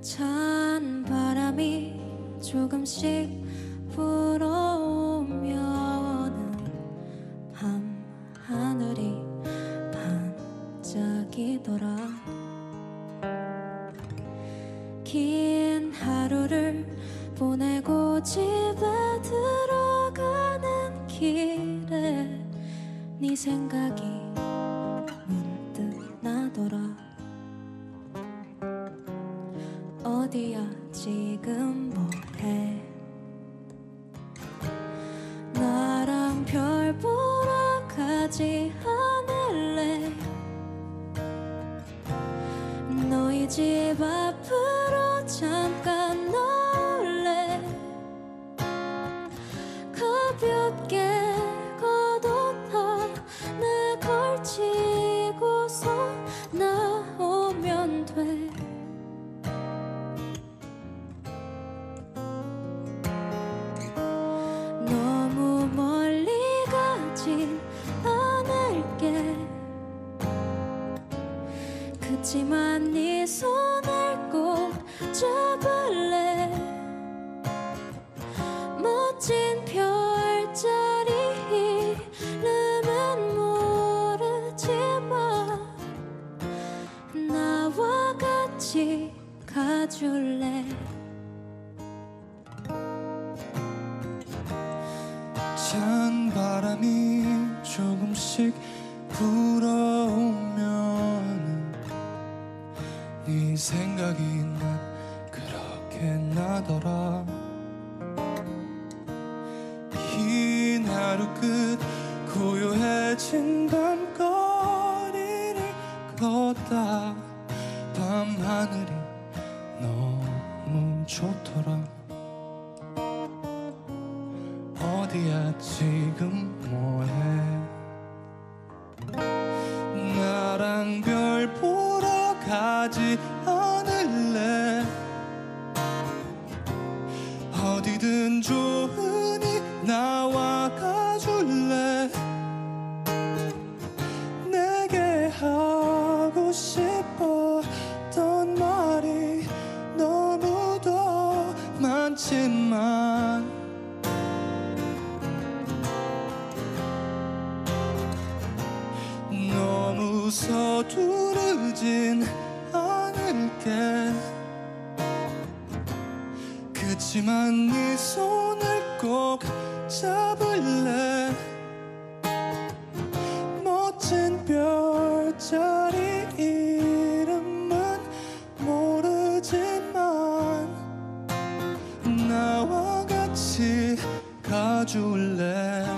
찬 바람이 조금씩 불어오면은 밤 하늘이 반짝이더라. 긴 하루를 보내고 집에 들어가는 길에 네 생각이 가지 않을래? 너희 집 앞으로 잠깐 나올래? 가볍게 그치만 네 손을 꼭 잡을래? 멋진 별자리 이름은 모르지만 나와 같이 가줄래? 찬 바람이 네 생각이 난 그렇게 나더라. 긴 하루 끝 고요해진 밤거리를 걷다 밤하늘이 너무 좋더라. 어디야 지금 뭐해 어디든 좋으니 나와 가줄래? 내게 하고 싶었던 말이 너무도 많지만 너무 서두르진 않을게 그치만 네 손을 꼭 잡을래? 멋진 별자리 이름은 모르지만 나와 같이 가줄래